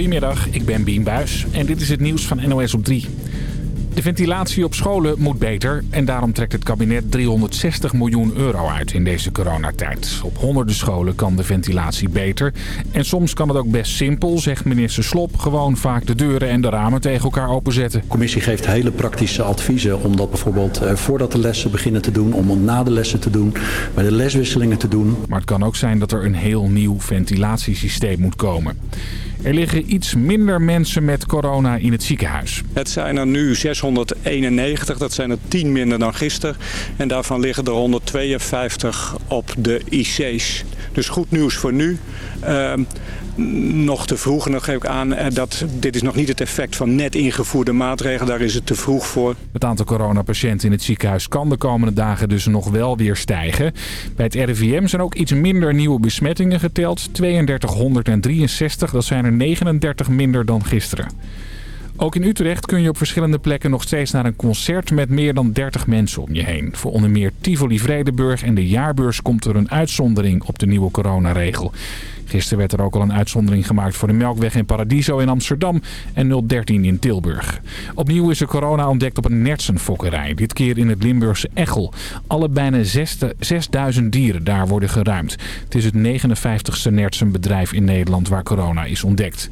Goedemiddag, ik ben Bien Buis en dit is het nieuws van NOS op 3. De ventilatie op scholen moet beter en daarom trekt het kabinet 360 miljoen euro uit in deze coronatijd. Op honderden scholen kan de ventilatie beter. En soms kan het ook best simpel, zegt minister Slop, gewoon vaak de deuren en de ramen tegen elkaar openzetten. De commissie geeft hele praktische adviezen om dat bijvoorbeeld eh, voordat de lessen beginnen te doen, om na de lessen te doen, bij de leswisselingen te doen. Maar het kan ook zijn dat er een heel nieuw ventilatiesysteem moet komen. Er liggen iets minder mensen met corona in het ziekenhuis. Het zijn er nu 691, dat zijn er 10 minder dan gisteren. En daarvan liggen er 152 op de IC's. Dus goed nieuws voor nu. Uh, nog te vroeg, en dat geef ik aan, eh, dat dit is nog niet het effect van net ingevoerde maatregelen. Daar is het te vroeg voor. Het aantal coronapatiënten in het ziekenhuis kan de komende dagen dus nog wel weer stijgen. Bij het RIVM zijn ook iets minder nieuwe besmettingen geteld. 3263, dat zijn er 39 minder dan gisteren. Ook in Utrecht kun je op verschillende plekken nog steeds naar een concert met meer dan 30 mensen om je heen. Voor onder meer Tivoli Vredenburg en de Jaarbeurs komt er een uitzondering op de nieuwe coronaregel. Gisteren werd er ook al een uitzondering gemaakt voor de Melkweg in Paradiso in Amsterdam en 013 in Tilburg. Opnieuw is er corona ontdekt op een nertsenfokkerij, dit keer in het Limburgse Echel. Alle bijna 6000 dieren daar worden geruimd. Het is het 59ste nertsenbedrijf in Nederland waar corona is ontdekt.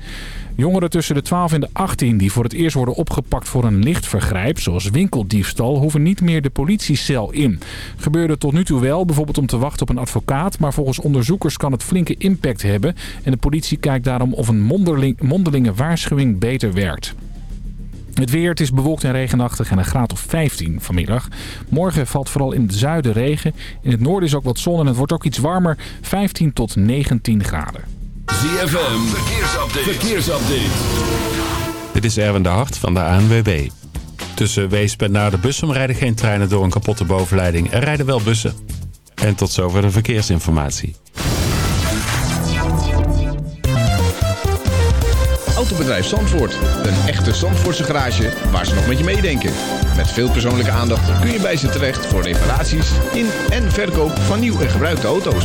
Jongeren tussen de 12 en de 18 die voor het eerst worden opgepakt voor een licht vergrijp, zoals winkeldiefstal, hoeven niet meer de politiecel in. Gebeurde tot nu toe wel, bijvoorbeeld om te wachten op een advocaat, maar volgens onderzoekers kan het flinke impact hebben. En de politie kijkt daarom of een mondeling, mondelinge waarschuwing beter werkt. Het weer, het is bewolkt en regenachtig en een graad of 15 vanmiddag. Morgen valt vooral in het zuiden regen. In het noorden is ook wat zon en het wordt ook iets warmer, 15 tot 19 graden. ZFM, verkeersupdate. verkeersupdate. Dit is Erwin de Hart van de ANWB. Tussen Weesp en naar de Bussum rijden geen treinen door een kapotte bovenleiding. Er rijden wel bussen. En tot zover de verkeersinformatie. Autobedrijf Zandvoort. Een echte Zandvoortse garage waar ze nog met je meedenken. Met veel persoonlijke aandacht kun je bij ze terecht voor reparaties in en verkoop van nieuw en gebruikte auto's.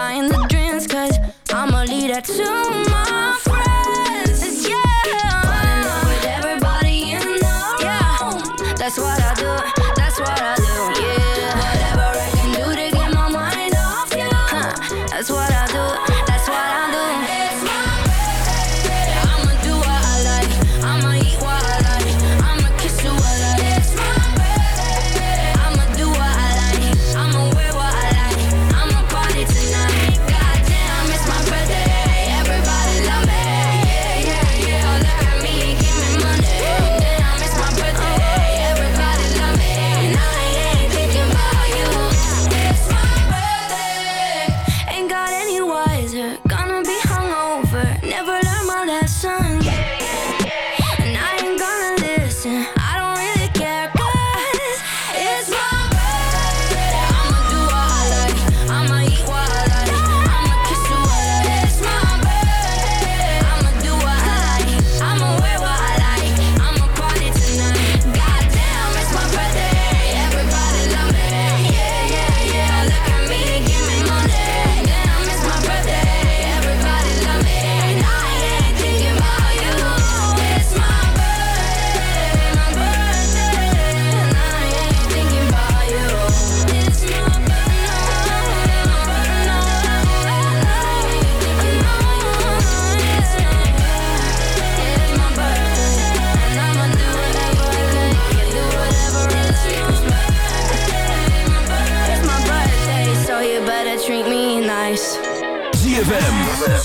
buying the drinks, cause I'ma lead that to my friends. Yeah. Falling with everybody you know. Yeah. That's what I do. That's what I do.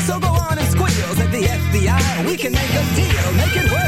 So go on and squeals at the FBI. We can make a deal, make it work.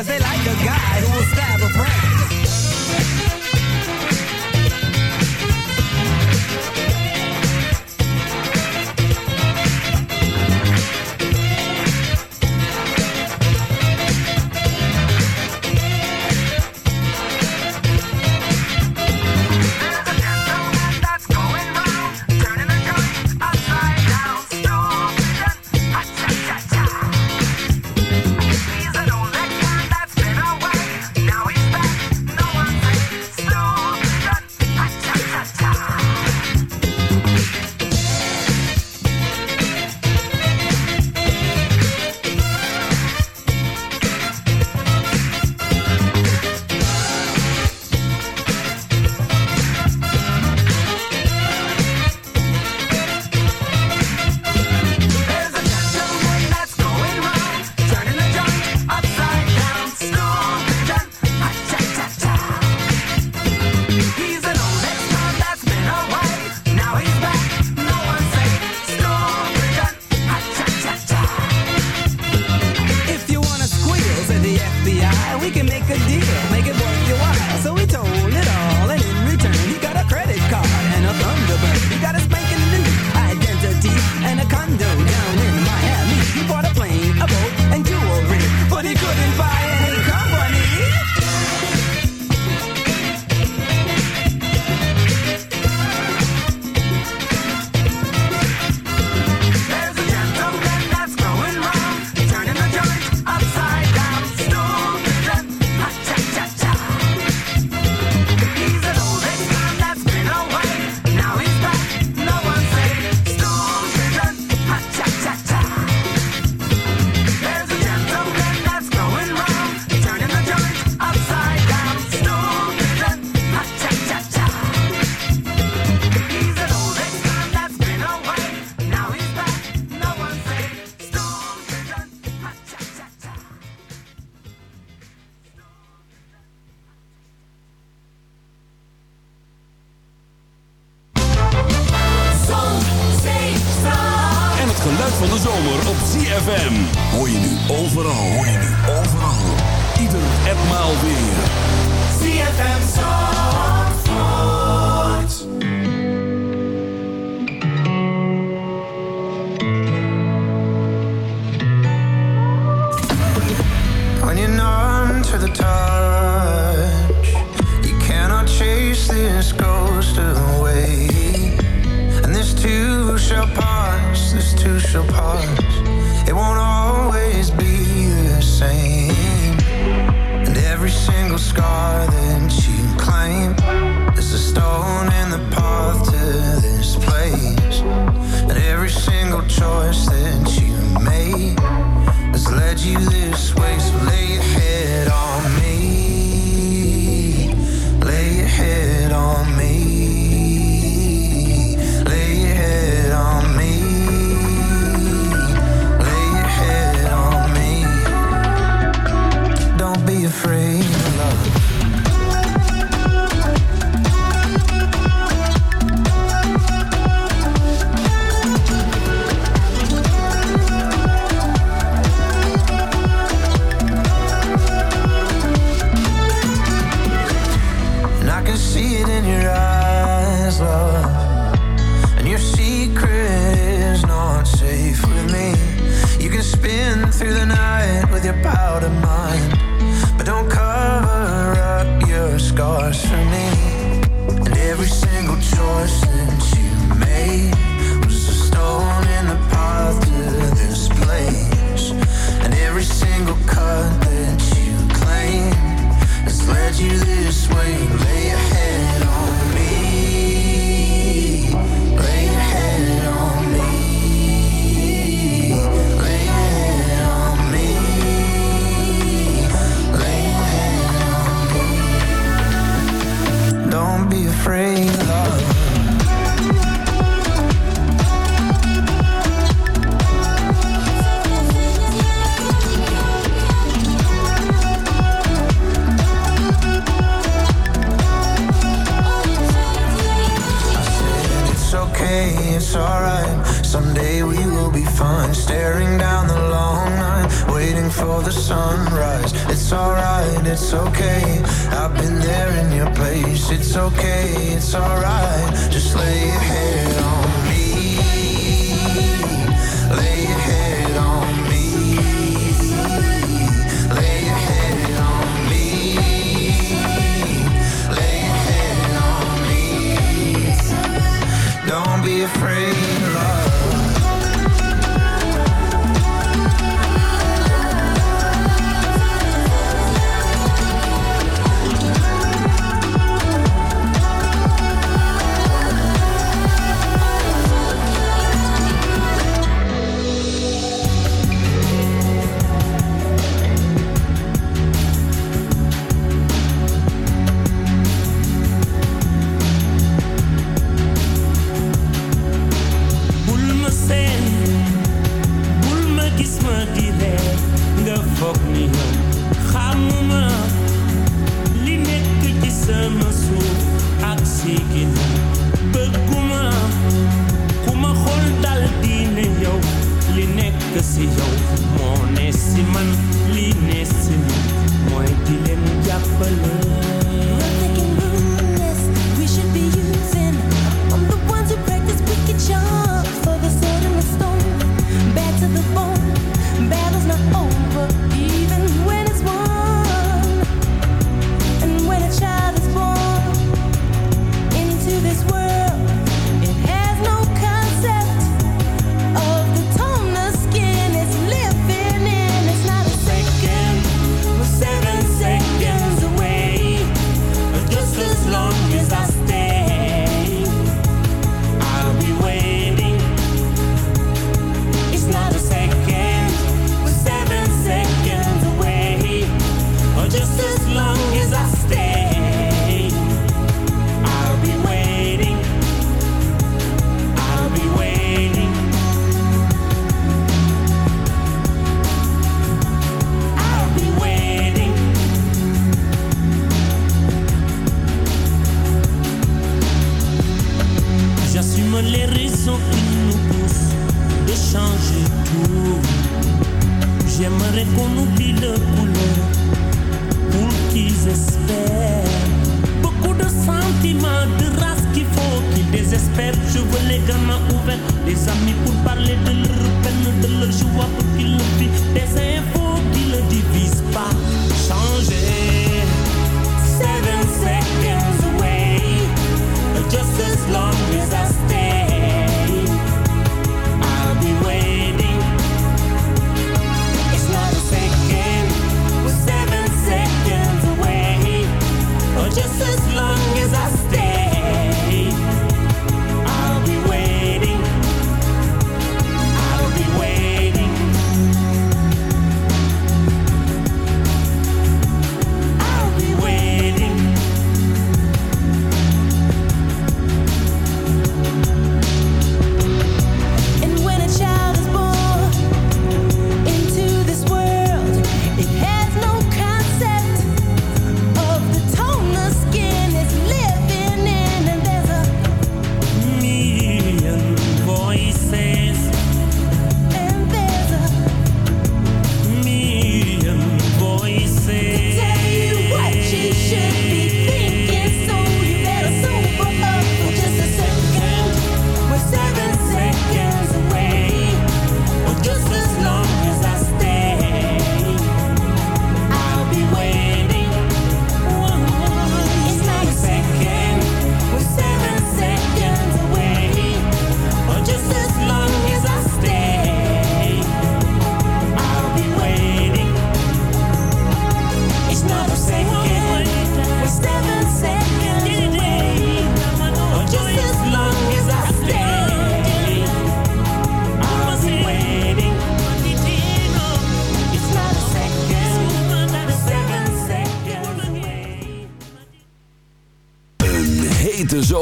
cause they like us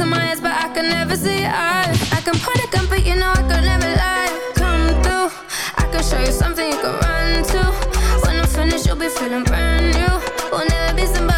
Into my eyes, but I can never see eyes. I can point a gun, but you know I could never lie. Come through, I can show you something you can run to. When I'm finished, you'll be feeling brand new. Will never be somebody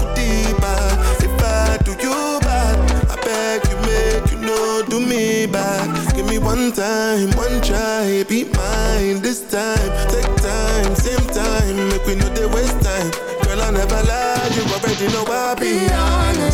one time, one try Be mine this time. Take time, same time Make we know they waste time. Girl I never lie You already know I be honest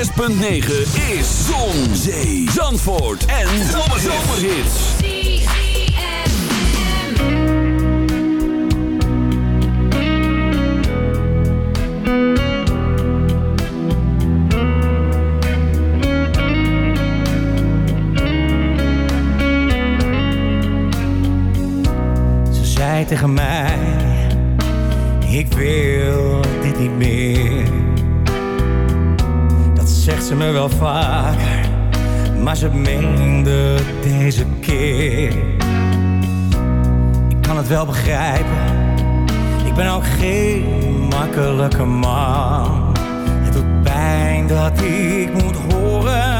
106.9 is Zon, Zee, Zandvoort en Zomerhits. Ze zei tegen mij, maar ze meende deze keer. Ik kan het wel begrijpen, ik ben ook geen makkelijke man. Het doet pijn dat ik moet horen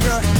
girl